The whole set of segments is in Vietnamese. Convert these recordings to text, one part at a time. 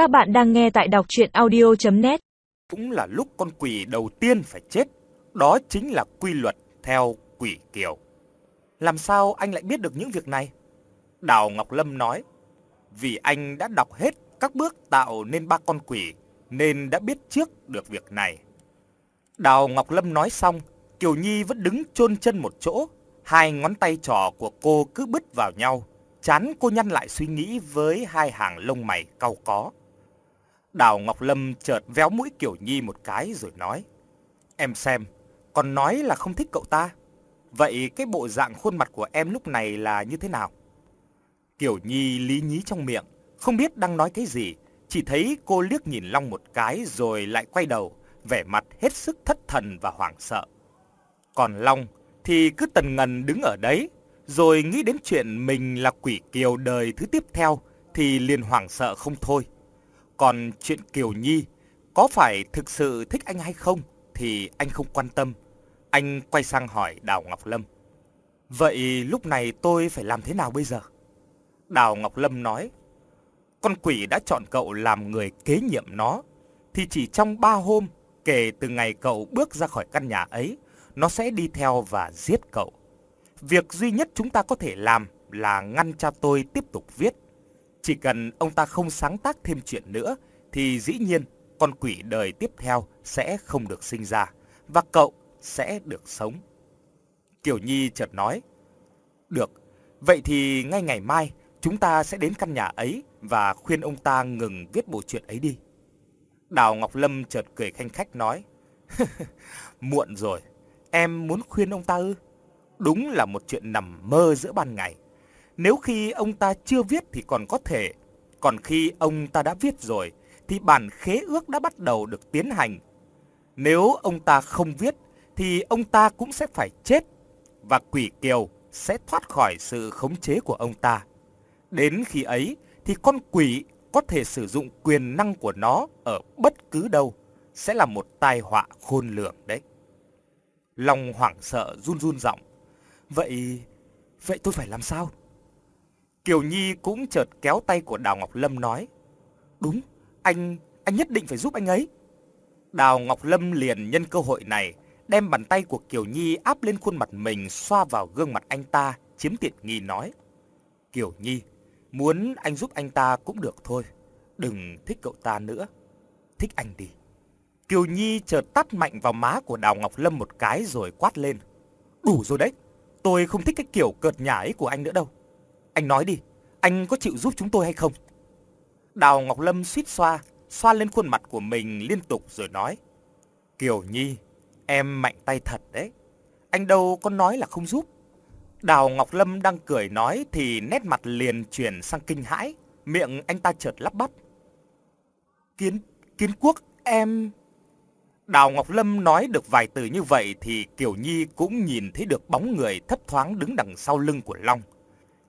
Các bạn đang nghe tại đọc chuyện audio.net Cũng là lúc con quỷ đầu tiên phải chết. Đó chính là quy luật theo quỷ kiều. Làm sao anh lại biết được những việc này? Đào Ngọc Lâm nói, vì anh đã đọc hết các bước tạo nên ba con quỷ, nên đã biết trước được việc này. Đào Ngọc Lâm nói xong, Kiều Nhi vẫn đứng chôn chân một chỗ, hai ngón tay trỏ của cô cứ bứt vào nhau, chán cô nhăn lại suy nghĩ với hai hàng lông mày cau có. Đào Ngọc Lâm chợt véo mũi Kiều Nhi một cái rồi nói, Em xem, còn nói là không thích cậu ta. Vậy cái bộ dạng khuôn mặt của em lúc này là như thế nào? Kiều Nhi lý nhí trong miệng, không biết đang nói cái gì, chỉ thấy cô liếc nhìn Long một cái rồi lại quay đầu, vẻ mặt hết sức thất thần và hoảng sợ. Còn Long thì cứ tần ngần đứng ở đấy, rồi nghĩ đến chuyện mình là quỷ kiều đời thứ tiếp theo thì liền hoảng sợ không thôi. Còn chuyện Kiều Nhi có phải thực sự thích anh hay không thì anh không quan tâm. Anh quay sang hỏi Đào Ngọc Lâm. Vậy lúc này tôi phải làm thế nào bây giờ? Đào Ngọc Lâm nói, con quỷ đã chọn cậu làm người kế nhiệm nó, thì chỉ trong ba hôm kể từ ngày cậu bước ra khỏi căn nhà ấy, nó sẽ đi theo và giết cậu. Việc duy nhất chúng ta có thể làm là ngăn cha tôi tiếp tục viết. Chỉ cần ông ta không sáng tác thêm chuyện nữa, thì dĩ nhiên con quỷ đời tiếp theo sẽ không được sinh ra, và cậu sẽ được sống. Kiều Nhi chợt nói, Được, vậy thì ngay ngày mai chúng ta sẽ đến căn nhà ấy và khuyên ông ta ngừng viết bộ truyện ấy đi. Đào Ngọc Lâm chợt cười khanh khách nói, Muộn rồi, em muốn khuyên ông ta ư? Đúng là một chuyện nằm mơ giữa ban ngày. Nếu khi ông ta chưa viết thì còn có thể, còn khi ông ta đã viết rồi thì bản khế ước đã bắt đầu được tiến hành. Nếu ông ta không viết thì ông ta cũng sẽ phải chết và quỷ kiều sẽ thoát khỏi sự khống chế của ông ta. Đến khi ấy thì con quỷ có thể sử dụng quyền năng của nó ở bất cứ đâu, sẽ là một tai họa khôn lường đấy. Long hoảng sợ run run giọng. Vậy, vậy tôi phải làm sao? Kiều Nhi cũng chợt kéo tay của Đào Ngọc Lâm nói. Đúng, anh, anh nhất định phải giúp anh ấy. Đào Ngọc Lâm liền nhân cơ hội này, đem bàn tay của Kiều Nhi áp lên khuôn mặt mình xoa vào gương mặt anh ta, chiếm tiện nghi nói. Kiều Nhi, muốn anh giúp anh ta cũng được thôi, đừng thích cậu ta nữa, thích anh đi. Kiều Nhi chợt tát mạnh vào má của Đào Ngọc Lâm một cái rồi quát lên. Đủ rồi đấy, tôi không thích cái kiểu cợt nhả ấy của anh nữa đâu. Anh nói đi, anh có chịu giúp chúng tôi hay không? Đào Ngọc Lâm suýt xoa, xoa lên khuôn mặt của mình liên tục rồi nói. Kiều Nhi, em mạnh tay thật đấy. Anh đâu có nói là không giúp. Đào Ngọc Lâm đang cười nói thì nét mặt liền chuyển sang kinh hãi, miệng anh ta chợt lắp bắp. Kiến, kiến quốc, em... Đào Ngọc Lâm nói được vài từ như vậy thì Kiều Nhi cũng nhìn thấy được bóng người thấp thoáng đứng đằng sau lưng của Long.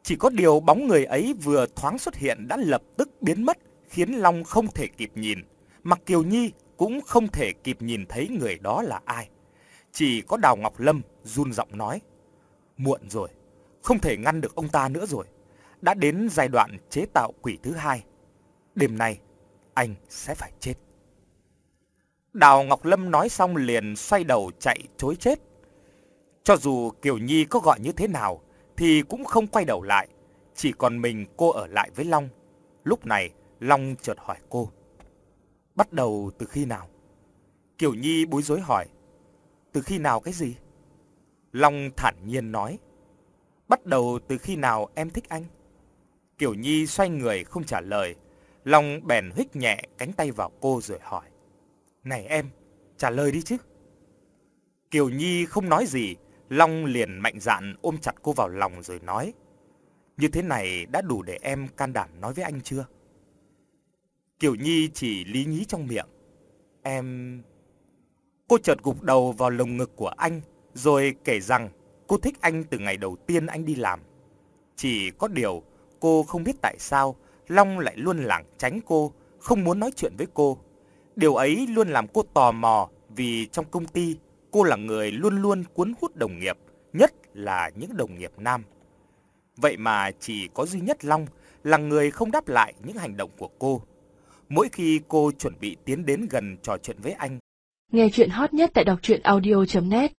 Chỉ có điều bóng người ấy vừa thoáng xuất hiện đã lập tức biến mất, khiến Long không thể kịp nhìn, mặc Kiều Nhi cũng không thể kịp nhìn thấy người đó là ai. Chỉ có Đào Ngọc Lâm run giọng nói, muộn rồi, không thể ngăn được ông ta nữa rồi, đã đến giai đoạn chế tạo quỷ thứ hai. Đêm nay, anh sẽ phải chết. Đào Ngọc Lâm nói xong liền xoay đầu chạy chối chết. Cho dù Kiều Nhi có gọi như thế nào, thì cũng không quay đầu lại, chỉ còn mình cô ở lại với Long. Lúc này, Long chợt hỏi cô. Bắt đầu từ khi nào? Kiều Nhi bối rối hỏi. Từ khi nào cái gì? Long thản nhiên nói. Bắt đầu từ khi nào em thích anh? Kiều Nhi xoay người không trả lời. Long bèn hít nhẹ cánh tay vào cô rồi hỏi. Này em, trả lời đi chứ. Kiều Nhi không nói gì, Long liền mạnh dạn ôm chặt cô vào lòng rồi nói. Như thế này đã đủ để em can đảm nói với anh chưa? Kiều Nhi chỉ lý nhí trong miệng. Em... Cô chợt gục đầu vào lồng ngực của anh, rồi kể rằng cô thích anh từ ngày đầu tiên anh đi làm. Chỉ có điều, cô không biết tại sao Long lại luôn lảng tránh cô, không muốn nói chuyện với cô. Điều ấy luôn làm cô tò mò vì trong công ty cô là người luôn luôn cuốn hút đồng nghiệp, nhất là những đồng nghiệp nam. Vậy mà chỉ có duy nhất Long là người không đáp lại những hành động của cô. Mỗi khi cô chuẩn bị tiến đến gần trò chuyện với anh, Nghe chuyện hot nhất tại đọc truyện audio.net